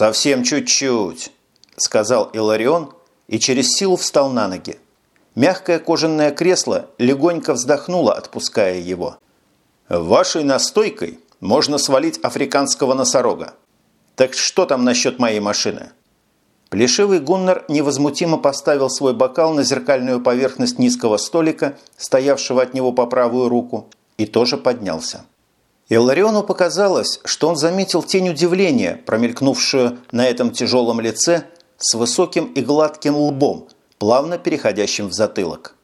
«Совсем чуть-чуть», – сказал Иларион и через силу встал на ноги. Мягкое кожаное кресло легонько вздохнуло, отпуская его. «Вашей настойкой можно свалить африканского носорога. Так что там насчет моей машины?» Плешивый Гуннер невозмутимо поставил свой бокал на зеркальную поверхность низкого столика, стоявшего от него по правую руку, и тоже поднялся. Иллариону показалось, что он заметил тень удивления, промелькнувшую на этом тяжелом лице с высоким и гладким лбом, плавно переходящим в затылок.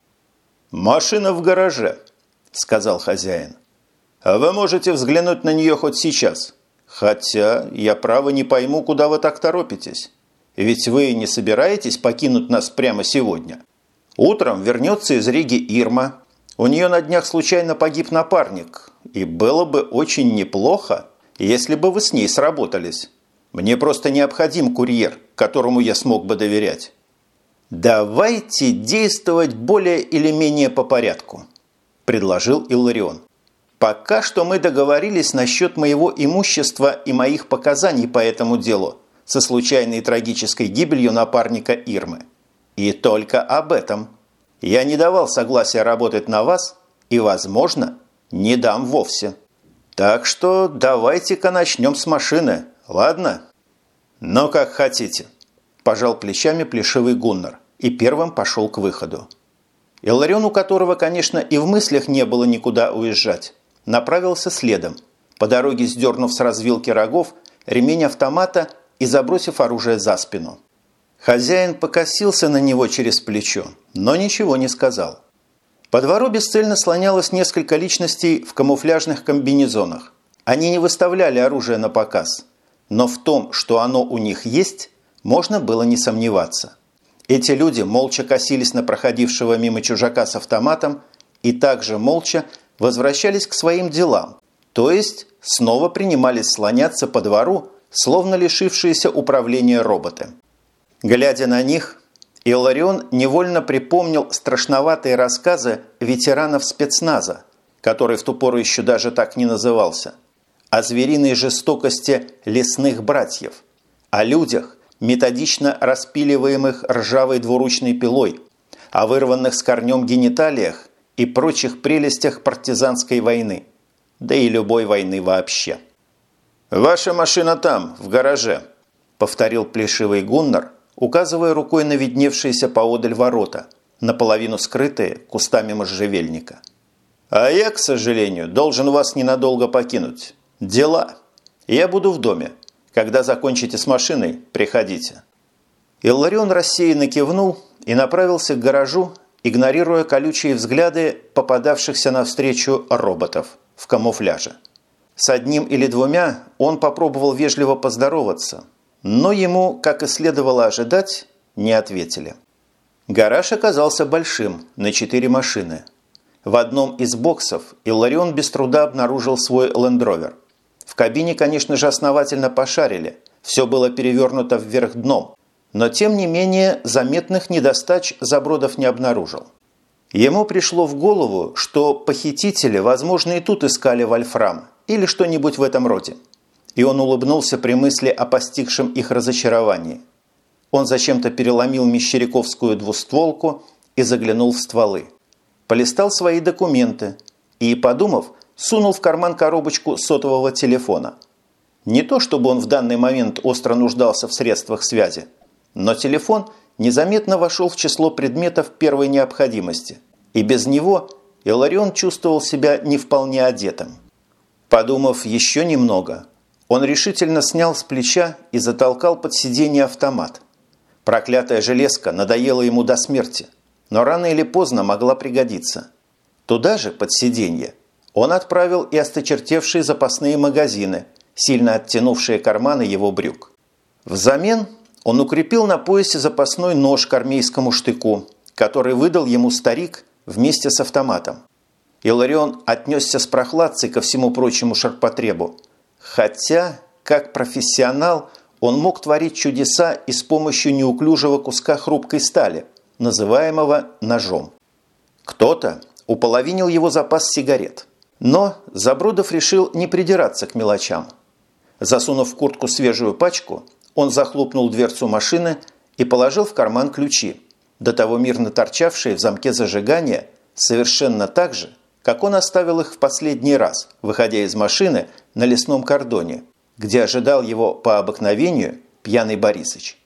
«Машина в гараже», – сказал хозяин. «А вы можете взглянуть на нее хоть сейчас. Хотя я право не пойму, куда вы так торопитесь. Ведь вы не собираетесь покинуть нас прямо сегодня. Утром вернется из Риги Ирма. У нее на днях случайно погиб напарник. И было бы очень неплохо, если бы вы с ней сработались. Мне просто необходим курьер, которому я смог бы доверять. «Давайте действовать более или менее по порядку», – предложил Илларион. «Пока что мы договорились насчет моего имущества и моих показаний по этому делу со случайной трагической гибелью напарника Ирмы. И только об этом. Я не давал согласия работать на вас и, возможно, не дам вовсе. Так что давайте-ка начнем с машины, ладно? Но как хотите. Пожал плечами плешивый Гуннар и первым пошел к выходу. Иларион, у которого, конечно, и в мыслях не было никуда уезжать, направился следом, по дороге сдернув с развилки рогов ремень автомата и забросив оружие за спину. Хозяин покосился на него через плечо, но ничего не сказал. По двору бесцельно слонялось несколько личностей в камуфляжных комбинезонах. Они не выставляли оружие на показ, но в том, что оно у них есть, можно было не сомневаться. Эти люди молча косились на проходившего мимо чужака с автоматом и также молча возвращались к своим делам, то есть снова принимались слоняться по двору, словно лишившиеся управления роботы. Глядя на них, Илларион невольно припомнил страшноватые рассказы ветеранов спецназа, который в ту пору еще даже так не назывался, о звериной жестокости лесных братьев, о людях, методично распиливаемых ржавой двуручной пилой, о вырванных с корнем гениталиях и прочих прелестях партизанской войны, да и любой войны вообще. «Ваша машина там, в гараже», – повторил плешивый Гуннар, указывая рукой на видневшиеся поодаль ворота, наполовину скрытые кустами можжевельника. «А я, к сожалению, должен вас ненадолго покинуть. Дела. Я буду в доме. Когда закончите с машиной, приходите». Илларион рассеянно кивнул и направился к гаражу, игнорируя колючие взгляды попадавшихся навстречу роботов в камуфляже. С одним или двумя он попробовал вежливо поздороваться, но ему, как и следовало ожидать, не ответили. Гараж оказался большим, на четыре машины. В одном из боксов Илларион без труда обнаружил свой лендровер. В кабине, конечно же, основательно пошарили, все было перевернуто вверх дном, но тем не менее заметных недостач Забродов не обнаружил. Ему пришло в голову, что похитители, возможно, и тут искали вольфрам – или что-нибудь в этом роде. И он улыбнулся при мысли о постигшем их разочаровании. Он зачем-то переломил мещеряковскую двустволку и заглянул в стволы. Полистал свои документы и, подумав, сунул в карман коробочку сотового телефона. Не то, чтобы он в данный момент остро нуждался в средствах связи, но телефон незаметно вошел в число предметов первой необходимости, и без него Иларион чувствовал себя не вполне одетым. Подумав еще немного, он решительно снял с плеча и затолкал под сиденье автомат. Проклятая железка надоела ему до смерти, но рано или поздно могла пригодиться. Туда же, под сиденье, он отправил и осточертевшие запасные магазины, сильно оттянувшие карманы его брюк. Взамен он укрепил на поясе запасной нож к армейскому штыку, который выдал ему старик вместе с автоматом. Иларион отнесся с прохладцей ко всему прочему шарпотребу. Хотя, как профессионал, он мог творить чудеса и с помощью неуклюжего куска хрупкой стали, называемого ножом. Кто-то уполовинил его запас сигарет. Но Забродов решил не придираться к мелочам. Засунув в куртку свежую пачку, Он захлопнул дверцу машины и положил в карман ключи, до того мирно торчавшие в замке зажигания, совершенно так же, как он оставил их в последний раз, выходя из машины на лесном кордоне, где ожидал его по обыкновению пьяный Борисыч.